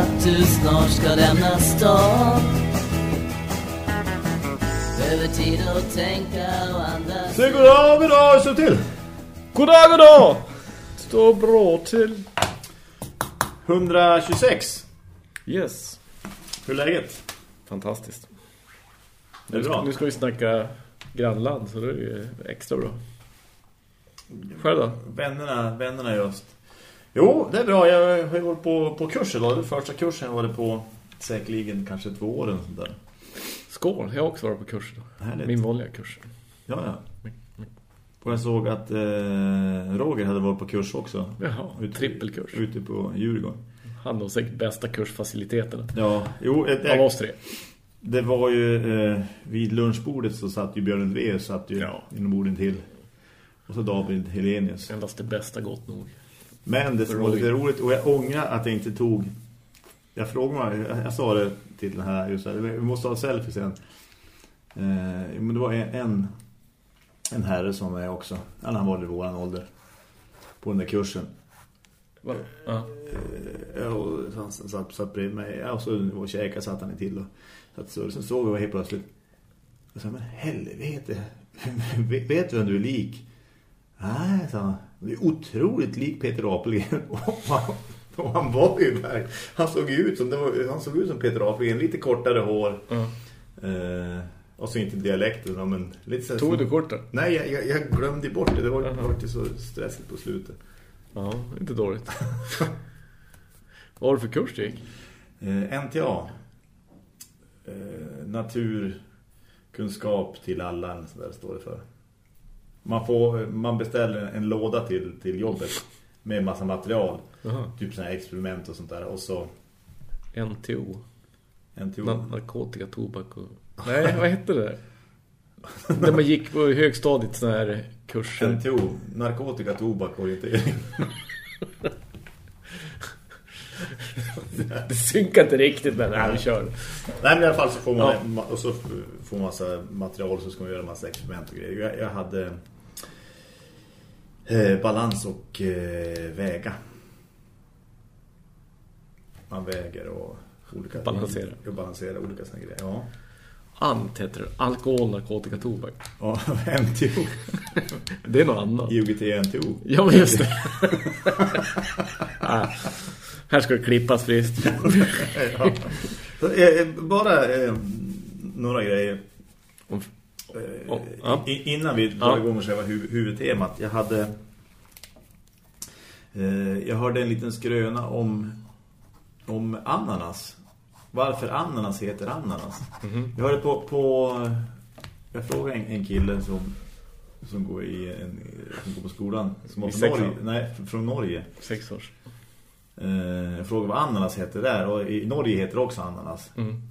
att du snart ska lämna stan Behöver tid att tänka och andas Säg goddag, goddag, så till! Goddag, goddag! Står bra till. 126. Yes. Hur är läget? Fantastiskt. Det är Nu ska, bra. nu ska vi snacka grannland så det är ju extra bra. Själv då? Vännerna, vännerna i öst. Jo, det är bra. Jag har varit på, på kurs idag. Det första kursen jag varit på säkerligen kanske två år eller sånt där. Skål, jag har också varit på kurs då. Härligt. Min vanliga kurs. Ja, ja. Och jag såg att eh, Roger hade varit på kurs också. Jaha, Ute- trippelkurs. Ute på Djurgården. Han har säkert bästa kursfaciliteterna. Ja, jo, ett, Av oss tre. det var ju eh, vid lunchbordet så satt ju Björn Lundvee satt ju Ja. inom borden till. Och så David Helenius. Endast det bästa gott nog. Men det som var lite roligt och jag ångrar att jag inte tog jag frågade mig, jag, jag sa det till den här just här, vi måste ha selfie sen. Eh, men det var en, en herre som är också, han var i våran ålder på den där kursen. Va? Ja. Eh, och han satt, satt bredvid mig och så och käka satt han till och satt så, sen såg jag helt plötsligt och sa, men helvete vet, vet du vem du är lik? Nej, sa han. Du är otroligt lik Peter Apelgren. Och han- han var ju där. Han såg ut som, var, han såg ut som Peter Apelgren. Lite kortare hår. Ja. Eh, och så inte dialekten. Men lite så Tog du kortet? Nej, jag, jag, jag glömde bort det. Det var, var inte så stressigt på slutet. Ja, inte dåligt. Vad var det för kurs det gick? Eh, NTA. Eh, naturkunskap till alla, så där står det för. Man, får, man beställer en låda till, till jobbet med massa material. Jaha. Typ sådana här experiment och sånt där. Och så NTO. NTO. Na- narkotika, tobak och... Nej, vad hette det? När man gick på högstadiet såna här kurser. NTO. Narkotika, tobak och orientering. Det synkar inte riktigt men nej, vi kör. Nej men i alla fall så får man Ja. och så får man massa material så ska man göra massa experiment och grejer. Jag, jag hade eh, balans och eh, väga. Man väger och olika Balansera. Och balansera olika såna grejer. Ja. ANT heter det. Alkohol, narkotika, tobak. Ja, MTO. Det är något annat. IOGT NTO. Ja, men just det. ah, här ska det klippas friskt. ja. Så, eh, bara eh, några grejer. Om- Eh, Oh, ja. Innan vi drar Ja. igång med själva hu huvudtemat. Jag hade eh, jag hörde en liten skröna om om ananas. Varför ananas heter ananas. Mhm. Jag hörde på, på jag frågade en, en kille som som går i en, som går på skolan som var från? Norge, nej, från Norge. Sex års. Eh, jag frågade vad ananas heter där och i Norge heter det också ananas. Mm.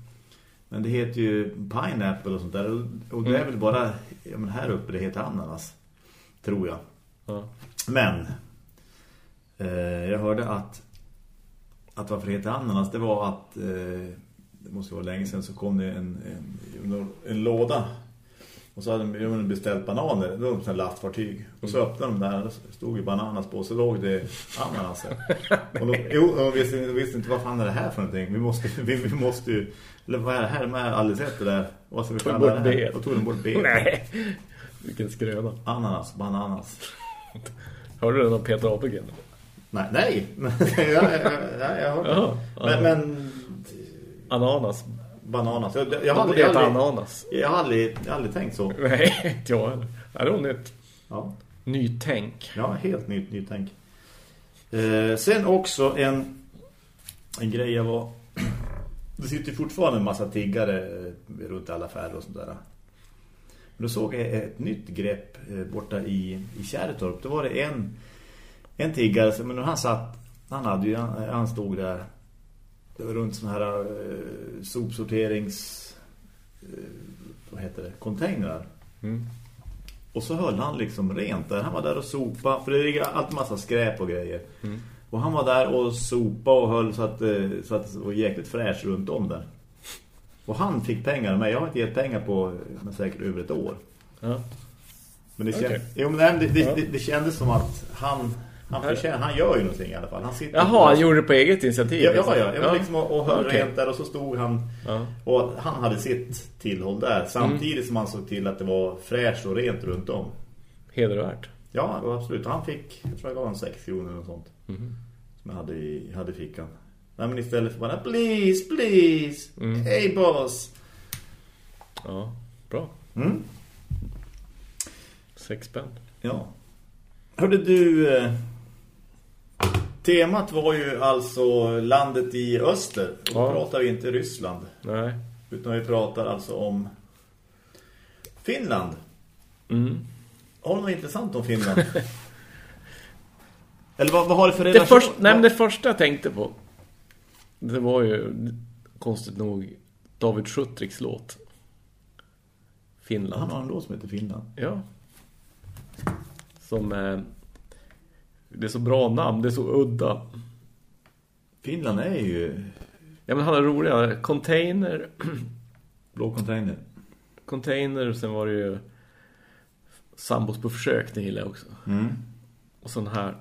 Men det heter ju pineapple och sånt där. Och det är väl bara ja, men här uppe det heter ananas. Tror jag. Ja. Men eh, jag hörde att att varför det heter ananas det var att eh, det måste vara länge sedan så kom det en, en, en låda och så hade de beställt bananer det var ett lastfartyg och så öppnade de där så stod ju bananas på så låg det ananas där. och de, jo, de visste, de visste inte vad fan är det här för någonting vi måste, vi, vi måste ju eller vad är det här, de har aldrig sett det där vad ska vi Tog bort det? B. och tog de bort B Nej, vilken skröna. ananas, bananas Hörde du den av Peter Apelgren? nej, nej, jag, jag, jag, jag, Jaha. men, men Ananas. Bananas. Jag, jag, jag, har hade aldrig, aldrig, ananas. jag, har aldrig, jag har aldrig tänkt så. Nej, inte jag heller. Det var nytt. Ja, Nytänk. ja helt nytt, nytt tänk. Eh, sen också en, en grej jag var... Det sitter ju fortfarande en massa tiggare eh, runt alla affärer och sånt där. Men då såg jag ett nytt grepp eh, borta i, i Kärrtorp. Då var det en, en tiggare, men han satt, han hade ju, han, stod där runt såna här eh, sopsorterings eh, vad heter det, containrar. Mm. Och så höll han liksom rent där. Han var där och sopa för det ligger alltid massa skräp och grejer. Mm. Och han var där och sopa och höll så att, eh, så att det var jäkligt fräscht runt om där. Och han fick pengar mig. Jag har inte gett pengar på men säkert över ett år. Ja. Men det, känd, jo, men det, det, det, det kändes som att han Han, förtjänar, han gör ju någonting i alla fall. Han sitter Jaha, han gjorde det på eget initiativ? Ja, liksom. ja, ja. ja. Liksom, och, och hörde rent där och så stod han Ja. och han hade sitt tillhåll där samtidigt Mm. som han såg till att det var fräscht och rent runt om. Hedervärt. Ja, absolut. Han fick, jag tror jag gav han 6 kronor och sånt. Mhm. Som jag hade i, hade fickan. Nej, men istället för bara, please, please. Mm. Hey boss. Ja, bra. Mm. Sex spänn. Ja. Hörde du, eh, temat var ju alltså landet i öster. Då Ja. pratar vi inte Ryssland. Nej. Utan vi pratar alltså om Finland. Mm. Har du något intressant om Finland? Eller vad, vad har det för Det, relation? först, nej, men det första jag tänkte på Det var ju Konstigt nog David Schuttricks låt Finland Han har en låt som heter Finland. Ja Som eh, Det är så bra namn, det är så udda Finland är ju Ja men han är roliga Container blå container. Container och sen var det ju Sambos på försök, det gillar jag också Mm. Och sån här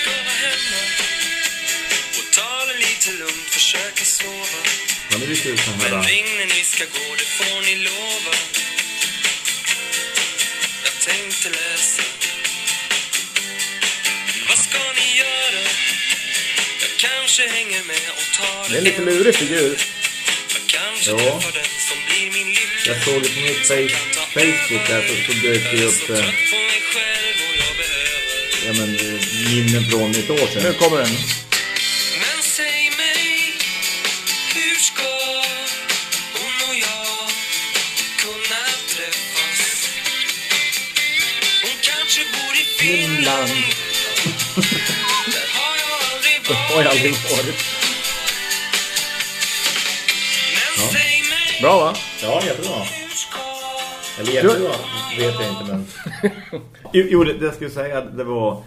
ska vara hemma och ta det lite lugnt, försöka sova. Han är lite sån Men här... ring när ni ska gå, det får ni lova. Jag tänkte läsa. Vad ska ni göra? Jag kanske hänger med och tar Det är en lite lurig figur Jag kanske Ja. träffar den som blir min lycka. Jag såg det på mitt face, Facebook där så, så dök det Jag är upp så eh, trött på mig själv och jag behöver ja, men, eh, minnen från ett år Nu sedan. kommer den Finland. Jag Det har jag aldrig varit. mig, Bra va? Ja, jättebra. Eller jättebra vet jag inte men... jo, det, det jag skulle säga det var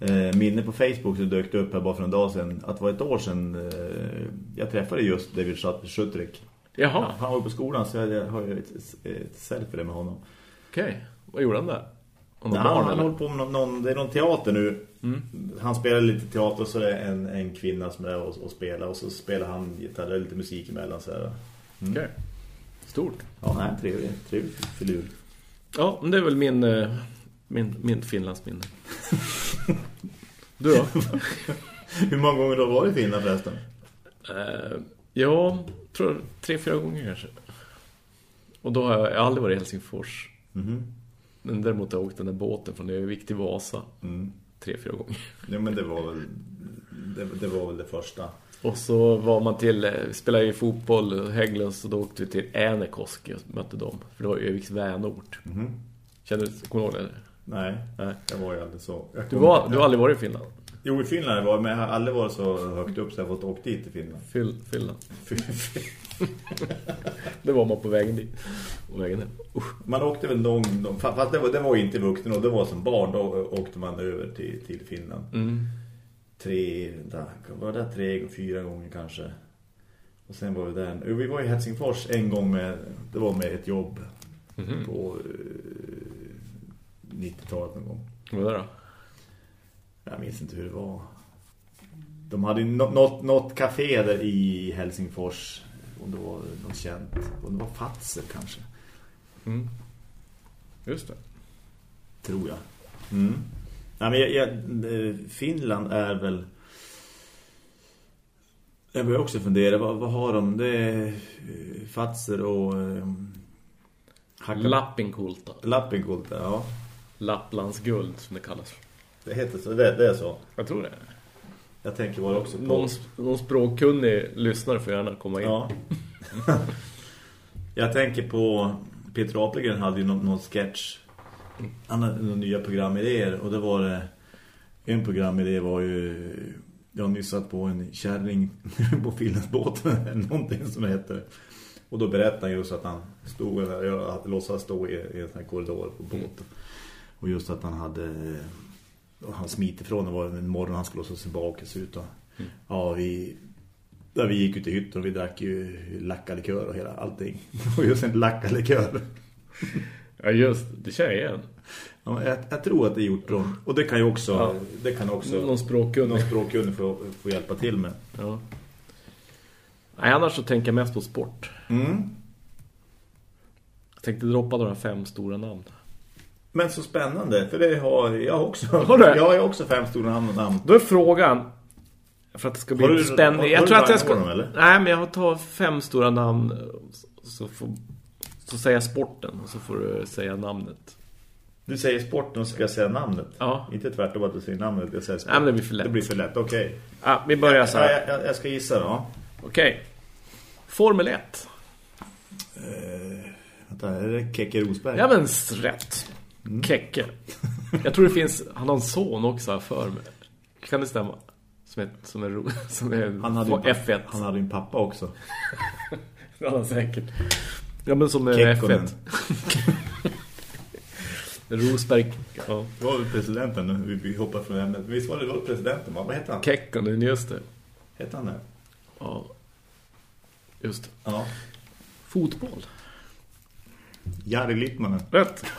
eh, minne på Facebook så dök upp här bara för en dag sedan att det var ett år sedan eh, jag träffade just David Schut- Schuttrick. Ja, Jaha, han var på skolan så jag har ju ett, ett selfie med honom. okej Vad gjorde han där? Någon han, eller? håller på med någon, det är någon teater nu. Han spelar lite teater och så är det en, en kvinna som är där och, och spelar och så spelar han gitarr, är lite musik emellan så här. Okej. Stort Ja, nej, trevlig, trevlig filur. Ja, men det är väl min, eh, min, min Finlandsminne. Du då? Hur många gånger har du varit i Finland förresten? Eh, ja, tror tre, fyra gånger kanske. Och då har jag, jag har aldrig varit i Helsingfors. Mhm. Men däremot har jag åkt den där båten från Övik till Vasa. Mm. Tre, fyra gånger. Ja, men det var väl det, det var väl det första. Och så var man till, eh, spelade ju fotboll Hägglunds och då åkte vi till Äänekoski och mötte dem. För det var Öviks vänort. Mhm. Känner du, kommer du ihåg det? Nej, Nej. jag var ju aldrig så. Jag Du, kom- var, du har aldrig varit i Finland? Jo, i Finland varit, men jag har aldrig varit så högt upp så jag har fått åka dit till Finland. Fyll, Finland. Det var man på vägen dit. Och vägen hem. Man åkte väl någon fast det var, det var inte vuxen och det var som barn, då åkte man över till, till Finland. Mm. Tre, där, var det tre, fyra gånger kanske. Och sen var vi där. Vi var i Helsingfors en gång med, det var med ett jobb Mhm. på eh, 90-talet någon gång. Vad var det då? Jag minns inte hur det var. De hade något, något café där i Helsingfors. Och det var något känt. Och det var Fatser kanske. Mm. Just det. Tror jag. Mm. Nej, men jag, jag, eh, Finland är väl... Jag börjar också fundera, vad, vad har de? Det är eh, Fatser och... Eh, Hacka- Lappinkulta. Lappinkulta, ja. Lapplands guld som det kallas. Det heter så, det, det är så. Jag tror det. Jag tänker bara också på... Någon, någon språkkunnig lyssnare får gärna komma in. Ja. jag tänker på Peter Apelgren hade ju någon, någon sketch. Han hade några nya programidéer och det var det en programidé var ju jag har nyss satt på en kärring på Finlandsbåten någonting som heter. Och då berättade han just att han stod jag hade låtsas stå i, i en sån här korridor på båten. Och just att han hade och han smiter ifrån det var en morgon han skulle tillbaka sig ut och, Ja, vi Där vi gick ut i hytten och vi drack ju lackalikör och hela allting. Och just en lackalikör. Ja, just det. känner jag igen. Ja, jag, jag tror att det är gjort dem. Och det kan ju också, Ja. det kan också Någon språkkunnig. någon språkkunnig få, få hjälpa till med. Ja. Nej, annars så tänker jag mest på sport. Mm. Jag tänkte droppa några fem stora namn. Men så spännande, för det har jag också. Har du? Jag har också fem stora namn och namn. Då är frågan för att det ska bli Har du- spännande. har- Jag har tror att jag ska dem, eller? Nej, men jag tar fem stora namn så får så säger jag sporten och så får du säga namnet. Du säger sporten och så ska jag säga namnet. Ja. Inte tvärtom att du säger namnet, jag säger sport. Nej, men det blir för lätt. Det blir för lätt, okej. Ja, vi börjar så Ja, här. jag, jag, jag ska gissa då. Okej. Formel 1. Vänta, är det Keke Rosberg? Ja, men rätt. Mm. Jag tror det finns, han har en son också här för mig. Kan det stämma? Som är, som är, ro, som är Han hade, ju, F1. han hade en pappa också. Ja, säkert. Ja, men som är Kekkonen. F1. Rosberg. Ja. Det var väl presidenten nu, vi, hoppar från ämnet. Visst var det, det var presidenten, va? vad hette han? Kekkonen, just det. Hette han det? Ja. Just det. Ja. Fotboll. Jari Littmanen. Rätt.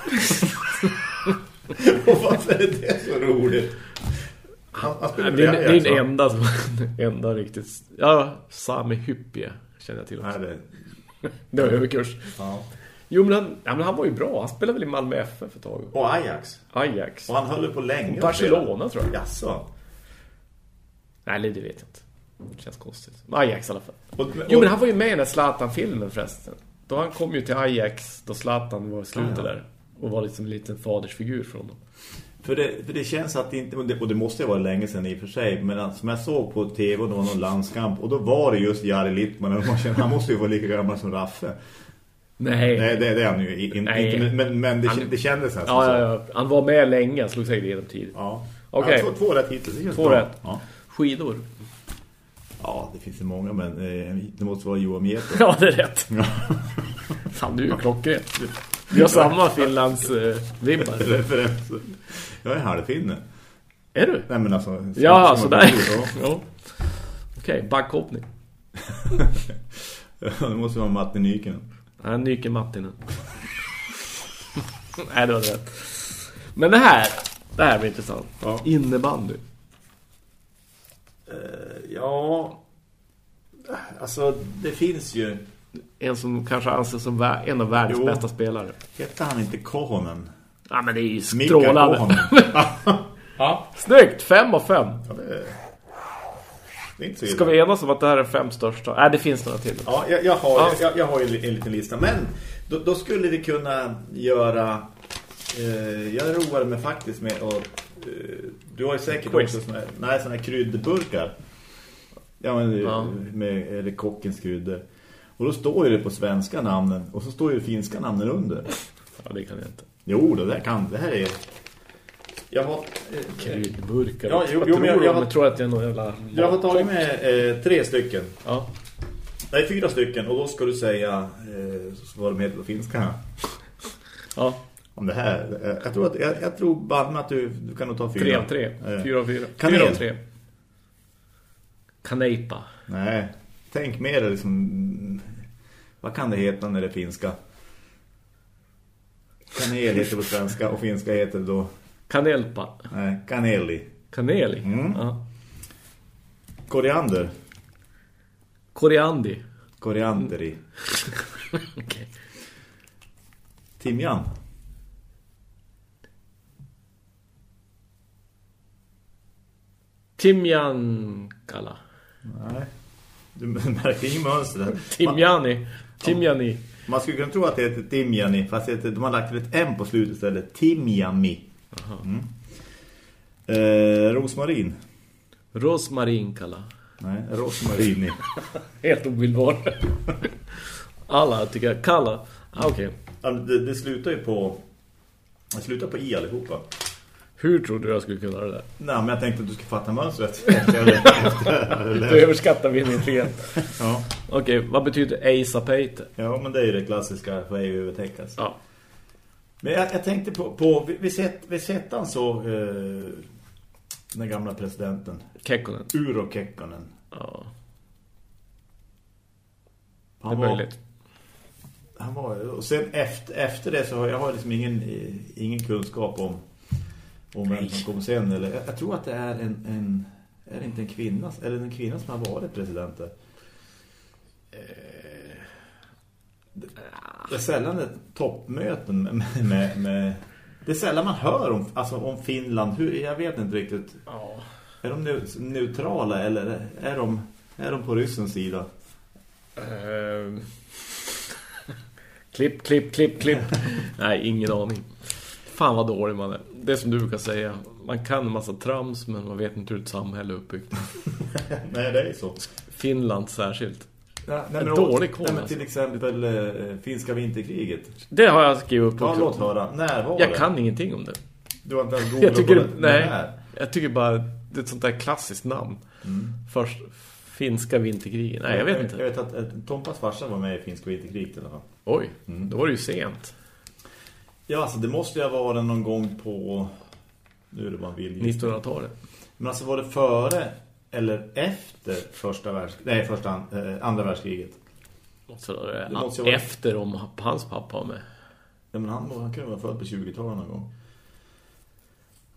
Och varför är det så roligt? Han, han Det spelar är, på det är den enda, som- enda riktigt... Ja, Sami Hyppie känner jag till också. Nej, det, Det var överkurs. ja. Jo, men han, ja, men han var ju bra. Han spelade väl i Malmö FF ett tag. Och Ajax. Ajax. Och han höll på länge. Barcelona, tror jag. Jaså? Nej, det vet jag inte. Det känns konstigt. Ajax i alla fall. Och, och, Jo, men han var ju med i den där Zlatan-filmen förresten. Då han kom ju till Ajax, då Zlatan var slutet där. Och var liksom en liten fadersfigur från dem. För det, för det känns att det inte, och det, och det måste ju vara länge sedan i och för sig, men att, som jag såg på tv och det var någon landskamp, och då var det just Jari Littman, och man känner, han måste ju vara lika gammal som Raffe. Nej. Nej, det, det är han ju in, Nej. inte, men- men, det, Han- det kändes nästan Ja, så. ja, ja. Han var med länge, han slog sig igenom tidigt. Ja. Okej. Ja, två, två rätt hittills. Två bra. rätt. Ja. Skidor. Ja, det finns ju många, men eh, det måste vara Johan Mieto. Ja, det är rätt. Fan, du är ju klockrent. Vi har samma Finlands eh, vibbar. Referens. Jag är halvfinne. Är du? Nej, men alltså... Ja, som- sådär. Ja. Ja. Okej, backhoppning. Ja, det måste vara Matte Nyken. Nej, Nyken Mattinen. Nej, det var rätt. Men det här, det här blir intressant. Ja. Innebandy. Ja, alltså det finns ju... En som kanske anses som en av världens Jo. bästa spelare. Hette han inte Kohonen? Ja, men det är ju strålande. Ja, Snyggt, fem av fem. ja, det, det Ska vi enas om att det här är fem största? Nej, det finns några till. Ja, jag, jag, har, Ja. jag, jag har ju en, en liten lista. Men då, då skulle vi kunna göra... Eh, jag roar mig faktiskt med att... Du har ju säkert Quiz. också såna här, nej, såna här kryddburkar. Ja, men, Ja. Med, eller kockens kryddor. Och då står ju det på svenska namnen. Och så står ju det finska namnen under. Ja, det kan jag inte. Jo, det där kan. Det här är... Jag har, eh, Kryddburkar. Ja, jo, jag, jo, men jag- tror, jag har- tror att jag är någon jävla... jag har tagit med eh, tre stycken. Ja. Nej, fyra stycken. Och då ska du säga eh, vad de heter på finska. ja. Om det här. eh, Jag tror, att, jag, jag tror bara att du, du kan nog ta fyra. Tre av tre. Eh, Fyra av fyra. Kanel. Fyra av tre. Kaneipa. Nej, tänk mer liksom... Vad kan det heta när det är finska? Kanel heter på svenska och finska heter då... Kanelpa. Nej, kaneli. Kaneli. Mm. Ja. Koriander. Koriandi. Korianderi. Okej. Timjan. Timjankala. Nej. Du märker ingen mönster där. Timjani. Timjani. man skulle kunna tro att det heter timjani fast heter, de har lagt ett M på slutet istället. Timjami. Mm. Eh, rosmarin. Rosmarinkala. Nej, rosmarini. Helt obildbar. Alla tycker jag. Kalla. Ah, Okej. Ja, det, det slutar ju på... Det slutar på i allihopa. Hur tror du jag skulle kunna det där? Nej, men jag tänkte att du skulle fatta mönstret. Du överskattar min intelligens. ja. Okej, vad betyder Eisapeite? ja, men det är ju det klassiska för EU övertäckas. Ja. Men jag, jag tänkte på, på vi, vi, sett han så eh, den gamla presidenten Kekkonen. Uro Kekkonen. Ja. är Han var, möjligt. han var, och sen efter, efter det så har jag har liksom ingen, eh, ingen kunskap om, om vem som kom sen. Eller, jag, jag tror att det är en, en är det inte en kvinna, eller en kvinna som har varit president där. Eh, Det det är sällan ett toppmöten med, med, med det är sällan man hör om, alltså om Finland. Hur, jag vet inte riktigt. Ja. Är de neu- neutrala eller är de, är de på ryssens sida? Ehm. klipp, klipp, klipp, klipp. Nej, ingen aning. Fan vad dålig man är. Det är som du brukar säga. Man kan en massa trams men man vet inte hur ett samhälle är uppbyggt. Nej, det är så. Finland särskilt. Ja, En dålig koll, nej, men alltså. Till exempel eh, finska vinterkriget. Det har jag skrivit upp på. Ja, låt höra. När var jag det? kan ingenting om det. Du har inte ens Jag tycker, på det. nej, När? jag tycker bara det är ett sånt där klassiskt namn. Först finska vinterkriget. Nej, jag vet inte. Jag vet att, att Tompas farsa var med i finska vinterkriget i alla fall. Oj, då var det ju sent. Ja, alltså det måste ju ha varit någon gång på... Nu är det bara en gissning. 1900-talet. Men alltså var det före eller efter första världskriget? Nej, första, eh, andra världskriget. Så det Det måste vara- efter om hans pappa var med. Ja, men han, han kunde vara född på 20-talet någon gång.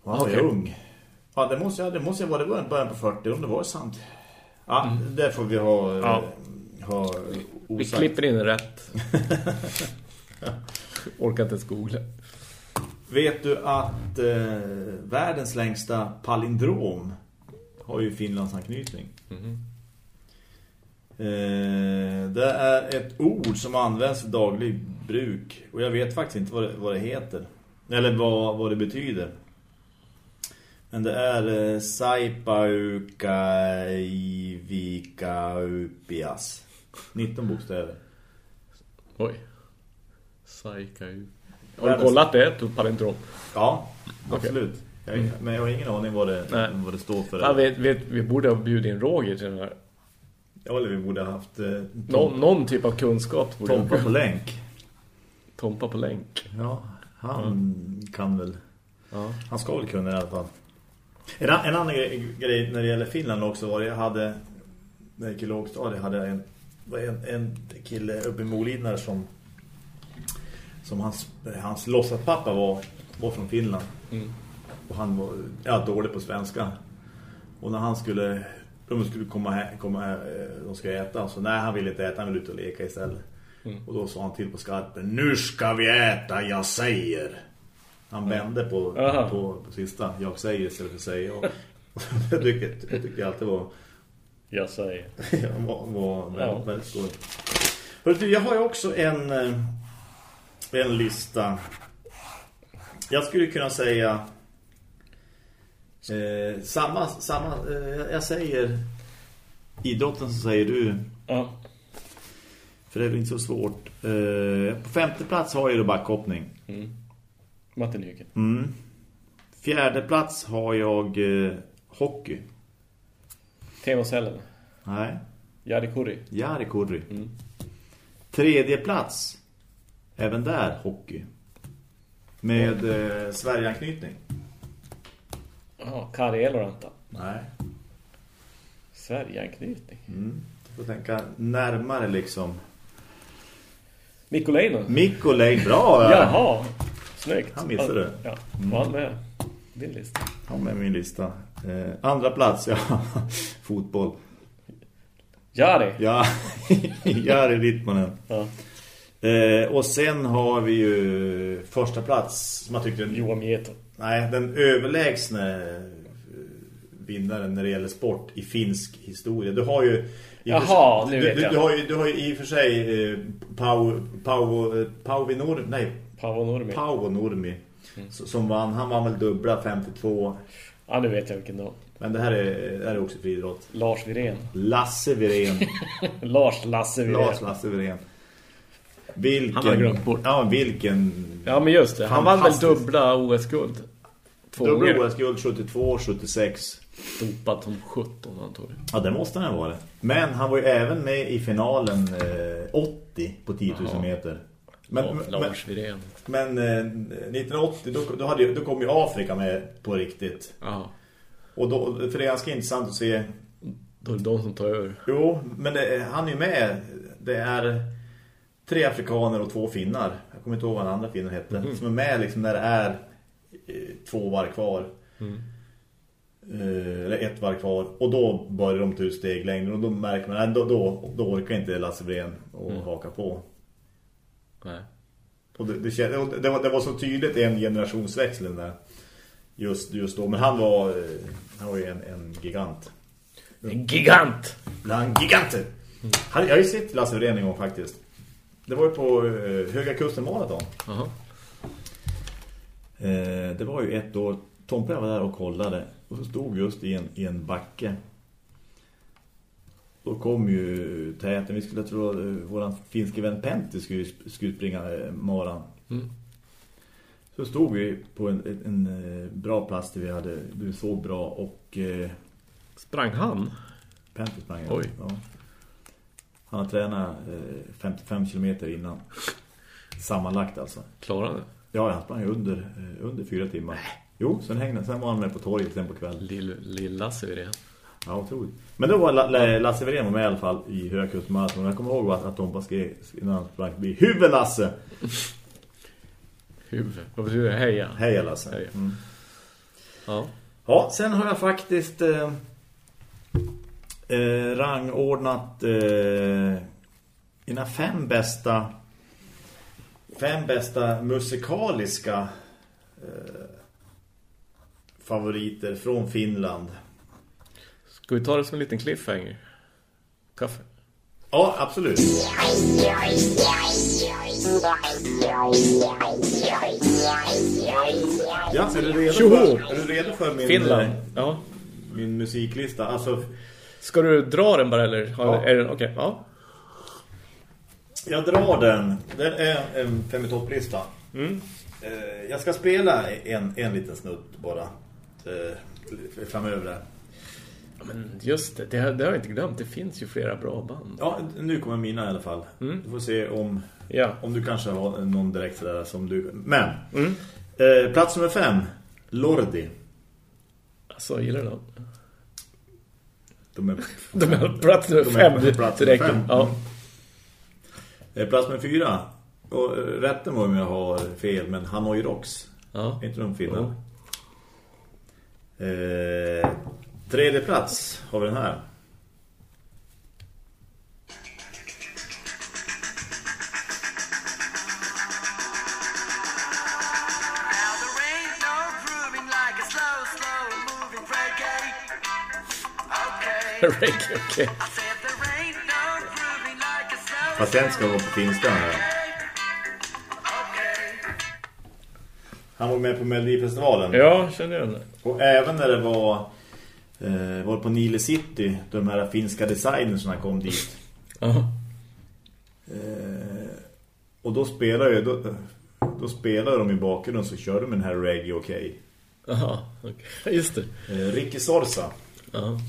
Och han Okej. var ung. Ja, det måste jag, det måste jag vara. Det var början på 40, om det var sant. Ja, det får vi ha... Ja. ha Vi osagt. klipper in rätt. Orkar inte ens googla. Vet du att eh, världens längsta palindrom har ju Finlands anknytning. Eh, det är ett ord som används i daglig bruk och jag vet faktiskt inte vad det, vad det heter. Eller vad, vad det betyder. Men det är eh, Saipaukaivika-upias. 19 bokstäver. Oj. Ju. Har du kollat det? Tog palindrom. Ja, absolut. Jag, men jag har ingen aning vad det, Nej. vad det står för. Ja, vet, vet, vi borde ha bjudit in Roger till den här. Ja, eller vi borde ha haft eh, Nå, någon typ av kunskap Tompa på länk. Tompa på länk. Ja, han kan väl... Ja. Han ska väl kunna i alla fall. En, en annan grej, när det gäller Finland också var det, jag hade... När jag gick i lågstadiet hade jag en, en, en kille uppe i Molidnar som... Som hans, hans låtsaspappa var, var från Finland. Och han var ja, dålig på svenska. Och när han skulle... De skulle komma här, komma här, eh, de ska äta. Så nej, han ville inte äta, han ville ut och leka istället. Och då sa han till på skarpen, nu ska vi äta, jag säger. Han vände på, Aha. på, på sista, jag säger istället för säga jag. det tyckte jag tyckte alltid var, Jag säger. var, var väldigt, Ja. väldigt skoj. Jag har ju också en, eh, en lista. Jag skulle kunna säga eh, samma, samma eh, jag säger idrotten så säger du Ja. för det är väl inte så svårt. Eh, på femte plats har jag då backhoppning. Matte Nyken. Mm. Fjärde plats har jag eh, hockey. Temo Sällen. Nej, Jari Kurri. Jari Kurri. Tredje plats, även där hockey. Med eh, Sverigeanknytning. Ja, Kari Eloranta. Nej. Sverigeanknytning. Mm. Du får tänka närmare liksom. Mikko Leino. Mikko bra! där. Jaha. Snyggt. Han missade det. Ja, var han med? Din lista. Ja, med min lista. Eh, andra plats, ja. Fotboll. Jari. Ja, Jari Littmanen. Ja. Eh, och sen har vi ju första plats som jag tyckte Johan Mieto. nej, den överlägsna eh, vinnaren när det gäller sport i finsk historia. Du har ju i och för Jaha, sig- nu du, vet du, jag. du har ju du har ju i och för sig eh, Pau Pau eh, Pau Vinor, nej, Paavo Nurmi. Pau Nurmi Mm. som vann. Han vann väl dubbla 52. Ja, nu vet jag vilken då. Men det här är, det här är också friidrott. Lars Virén. Lasse Virén. Lars Lasse Virén. Lars Lasse Virén. Vilken, Han har glömt bort. Ja, vilken Ja, men just det. Han vann väl dubbla OS-guld. Dubbla. OS-guld 72, 76. Dopat som 17 antagligen. Ja, det måste han vara. Men han var ju även med i finalen eh, 80 på 10 000 Jaha. meter. Men, ja, men, Lars Virén. men eh, 1980 då, då, hade, då kom ju Afrika med på riktigt. Ja. Och då, för det är ganska intressant att se Då är det de som tar över. Jo, men det, han är ju med. Det är tre afrikaner och två finnar. Jag kommer inte ihåg vad den andra finnen hette. Mhm. Som är med liksom när det är eh, två var kvar. Mm. Eh, eller ett var kvar. Och då börjar de ta ut steglängden. Och då märker man, nej, då, då, då orkar inte Lasse Breen och Mm. haka på. Nej. Och det, det, det, var, det var så tydligt en generationsväxling där. Just, just då. Men han var, eh, han var ju en, en gigant. En gigant! En gigant! Han, jag har ju sett Lasse Breen en gång faktiskt. Det var ju på eh, Höga Kusten Marathon. Jaha. Eh, det var ju ett år. Tompe var där och kollade. Och så stod just i en, i en backe. Då kom ju täten. Vi skulle tro att eh, våran finske vän Pentti skulle, skulle springa maran. Mm. Så stod vi på en, en, bra plats där vi hade, du såg bra och eh, Sprang han? Pentti sprang. Oj. Ja. Han har tränat eh, 55 kilometer innan. Sammanlagt alltså. Klarade det? Ja, han sprang under, eh, under fyra timmar. Jo, sen hängde sen var han med på torget sen på kvällen. Lill, lilla Syrien. Ja, otroligt. Men då var La- La- Lasse Wirén var med i alla fall i Högkustmaraton. Jag kommer ihåg att, att Tompa skrev innan han sprang förbi. Huvud Lasse! Huvud. Vad betyder det? Heja. Heja Lasse. Heja. Mm. Ja. Ja, sen har jag faktiskt eh, eh, rangordnat eh, mina fem bästa fem bästa musikaliska eh, favoriter från Finland. Ska vi ta det som en liten cliffhanger? Kaffe. Ja, absolut. Ja, är du redo Tjoho! för, är du redo för min, Finland. eh, Ja. min musiklista? Alltså, Ska du dra den bara eller? Ja. Är den okej? Ja. jag drar den. Den är en fem i topplista. Mm. Eh, jag ska spela en, en liten snutt bara eh, framöver där. Ja, Men just det, det har, det har jag inte glömt. Det finns ju flera bra band. Ja, nu kommer mina i alla fall. Mm. Du får se om, Ja. om du kanske har någon direkt där som du... Men, Mm. eh, plats nummer fem. Lordi. Alltså, gillar du dem? De är, De är plats nummer De är fem. på plats nummer fem. Ja. Eh, plats nummer fyra. Och, eh, rätten var om jag har fel, men Hanoi Rocks. ja. Är inte de fina? Eh, tredje plats har vi den här. A slow, Fast den ska vara på finska här. Okay. Han var med på Melodifestivalen. Ja, känner jag det. Och även när det var eh, var på Nile City, de här finska designerna kom dit. Ja. Eh, och då spelade ju då, då spelade de i bakgrunden så körde de den här Reggae Okej. Jaha, okej. Just det. Eh, Ricky Sorsa. Ja.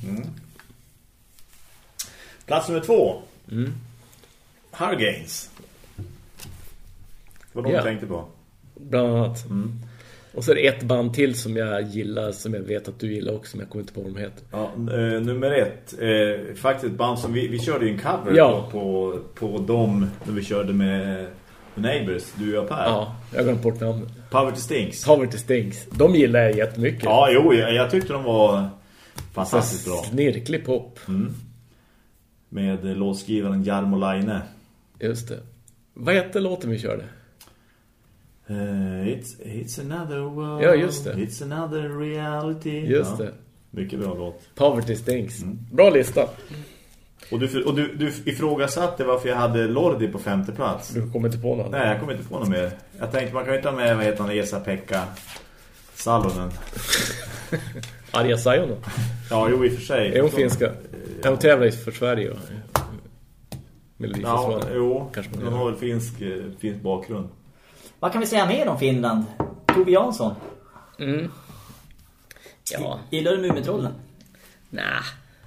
Plats nummer två. Mm. Hurricanes. Vad de Ja. tänkte på. Bland annat. Mm. Och så är det ett band till som jag gillar, som jag vet att du gillar också, men jag kommer inte på vad de heter. Ja, eh, nummer ett. Eh, faktiskt ett band som vi, vi körde ju en cover Ja. på, på, på dem när vi körde med The Neighbors, du och Per. Ja, jag glömt bort namnet. Poverty Stinks. Poverty Stinks. De gillar jag jättemycket. Ja, jo, jag, jag tyckte de var fantastiskt bra. Snirklig pop. Med låtskrivaren Jarmo Laine. Just det. Vad hette låten vi körde? Eh, it's, it's another world. Ja, just det. It's another reality. Just Ja, det. Mycket bra låt. Poverty Stinks. Mm. Bra lista. Och du, och du, du ifrågasatte varför jag hade Lordi på femte plats. Du kommer inte på något. Nej, jag kommer inte på något mer. Jag tänkte man kan ju inte ha med, vad heter han, Esa-Pekka Salonen. Arja Saijonä. Ja, jo, i och för sig. Är hon finska? Är hon tävlar för Sverige? Och... Ja, Melodifestivalen. jo. Kanske man gör. har väl finsk, eh, finsk bakgrund. Vad kan vi säga mer om Finland? Tove Jansson. Mm. Ja, Gillar du Mumintrollen? nej,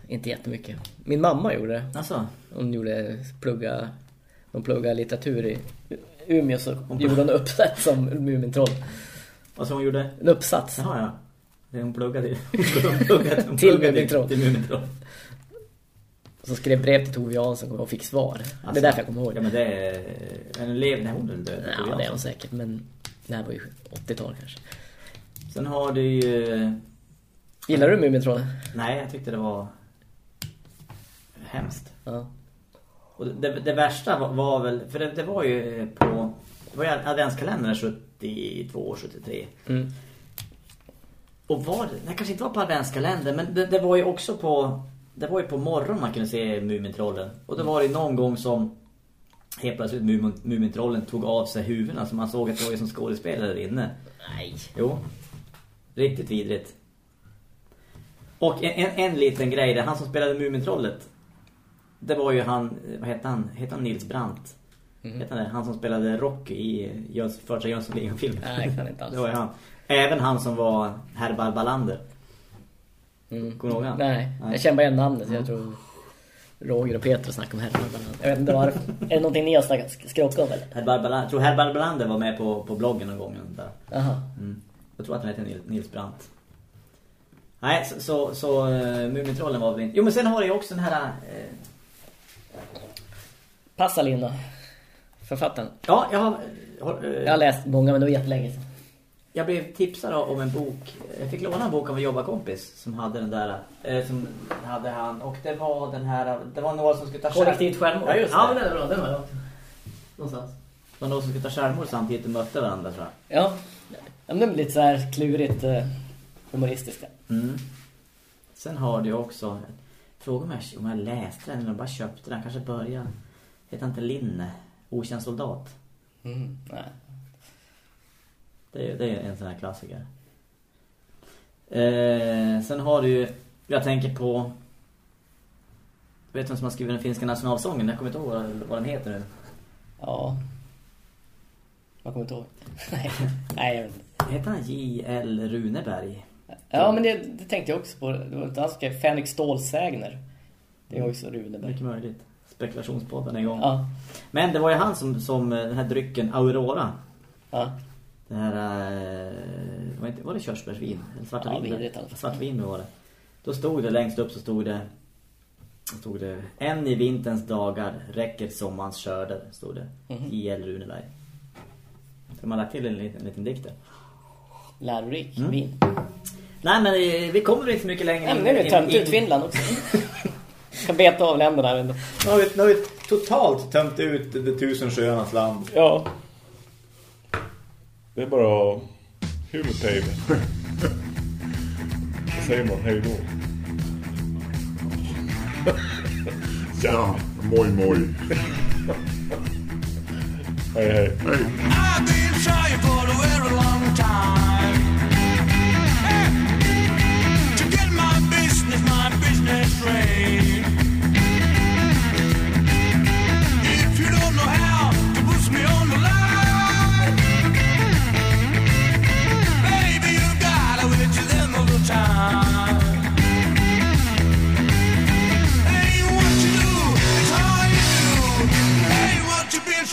inte jättemycket. Min mamma gjorde det. Alltså, Hon gjorde plugga, hon pluggade litteratur i Umeå så gjorde hon en uppsats som Mumintroll. vad som hon gjorde? En uppsats. Jaha, ja. Det Hon pluggade, hon pluggade, hon Till Mumintroll. Till Mumintroll. som skrev brev till Tove Jansson och fick svar. det Alltså, är därför jag kommer ihåg Ja, men det är... En elev, nej hon död. Ja, det är hon säkert, men det här var ju 80-tal kanske. Sen har du ju... Gillar du Mumintrollen? Nej, jag tyckte det var hemskt. Ja. Och det, det värsta var, var väl, för det, det var ju på, det var ju adventskalendern 72, 73. Mm. Och var det, det kanske inte var på adventskalendern, men det, det var ju också på, det var ju på morgon man kunde se Mumintrollen. Och det var det någon gång som helt plötsligt Mumin, Mumintrollen tog av sig huvudena så man såg att det var ju som skådespelare där inne. Nej. Jo, riktigt vidrigt. Och en, en, en liten grej, det han som spelade Mumintrollet det var ju han, vad heter han? Heter han Nils Brandt? Mhm. Heter han, det? han som spelade Rocky i första Jönssonligan-filmen. Nej, kan inte alls. Det var ju han. Även han som var herr Barbalander. Mm. Kommer du ihåg han? Nej, Nej. jag känner bara igen namnet. Jag tror Roger och Peter snackar om här. Jag vet inte varför. är det någonting ni har snackat skrockat om eller? Herr Barbalander, jag tror herr Barbalander var med på, på bloggen någon gång. Där. Jaha. Mm. Jag tror att han heter Nils, Brandt. Nej, så, så, så uh, Mumintrollen var väl inte... Jo, men sen har jag också den här... eh, Passalin då? Författaren. ja, jag har... har, eh, Jag har läst många men det var jättelänge sedan. Jag blev tipsad om en bok. Jag fick låna en bok av en jobbarkompis som hade den där eh, som hade han och det var den här det var några som skulle ta Kollektivt självmord. Ja, just det. Ja, men den är bra. Den var bra. Någonstans. Det var några som skulle ta självmord samtidigt och mötte varandra tror jag. Ja. ja men den är lite så här klurigt eh, humoristiska. Mm. Sen har du också fråga jag, om jag läste den eller bara köpte den. Kanske börja heter inte Linne, Okänd soldat. Mm. Nej. Det är, det är en sån här klassiker. Eh, sen har du ju, jag tänker på vet du vem som har skrivit den finska nationalsången? Jag kommer inte ihåg vad, den heter nu. Ja. Jag kommer inte ihåg. Nej. Nej, jag vet inte. Heter han J.L. Runeberg? Ja, men det, det tänkte jag också på. Det var inte alls skrev Fänrik Stålsägner. Det är också Runeberg. Mycket möjligt. Spekulationspodden är igång. Ja. Men det var ju han som, som eh, den här drycken Aurora. Ja. Det här, eh, var, inte, var det körsbärsvin? Eller svarta Ja, vin? vidrigt i alla fall. Svart vin var det. Då stod det längst upp så stod det så stod det En i vinterns dagar räcker sommarens skörder stod det. Mhm. J.L. Runeberg. Så man lagt till en liten, en liten dikt där. Lärorik. Mm. Vin. Nej men eh, vi kommer inte så mycket längre. Men nu har vi tömt ut Finland också. kan beta av länderna här ändå. Nu har vi, nu har vi totalt tömt ut det tusen sjöarnas land. Ja. Det är bara humortejp. Då säger man hej då. ja, moj moj. hej hej. Hey.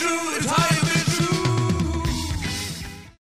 true. It's